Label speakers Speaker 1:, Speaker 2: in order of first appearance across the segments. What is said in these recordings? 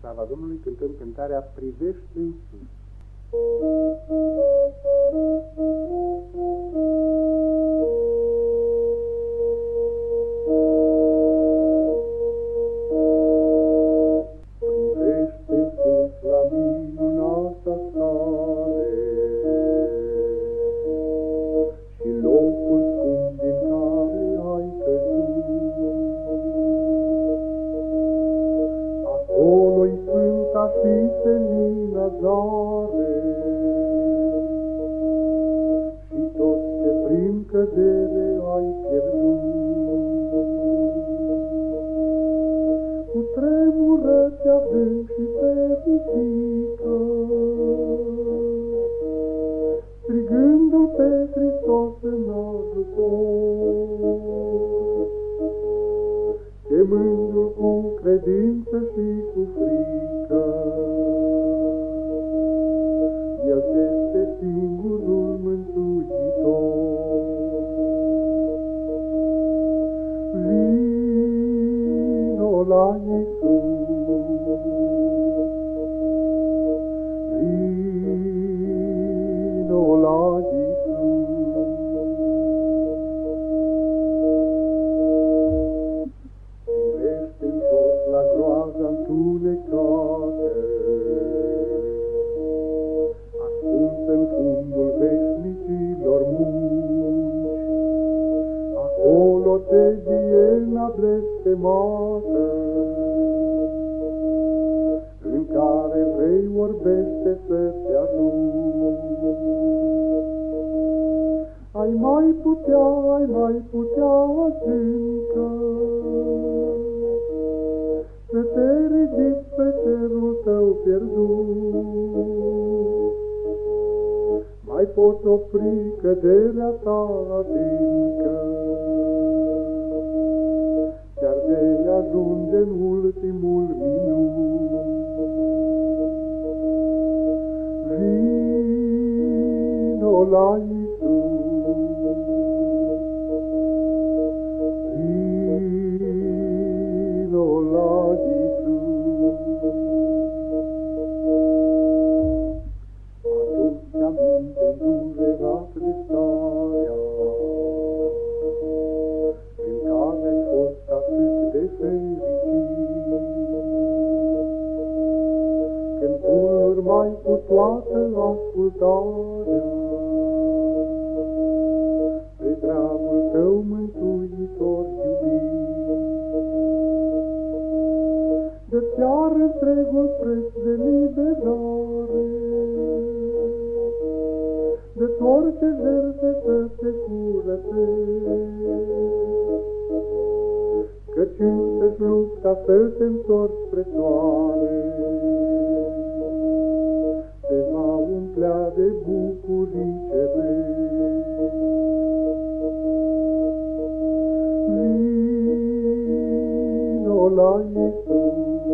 Speaker 1: slava Domnului, cântăm cântarea Privești în sus. Privește Sfânta și senina zare și tot ce prin cădere ai pierdut. Cu tremură te adânc și te ridică, strigându-L pe Hristos în ajutor chemându-l cu credință și cu frică. La Iisus, Acolo te viena blestemată, În care vrei orbește să te ajungi. Ai mai putea, ai mai putea adâncă, Să te ridici pe cerul tău pierdut. Mai poți opri căderea ta adâncă, ajunge în ultimul minut. Vino la Iisus, vino la Iisus. Atunci aminte toată ascultarea Pe dragul tău mântuitor iubit De chiar întregul preț de liberare de orice jertfe să te curățe. Căci încă-ți lupta să te întorci spre soare, de bucurii cerești. Vino la Iisus,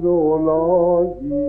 Speaker 1: vino la Iisus.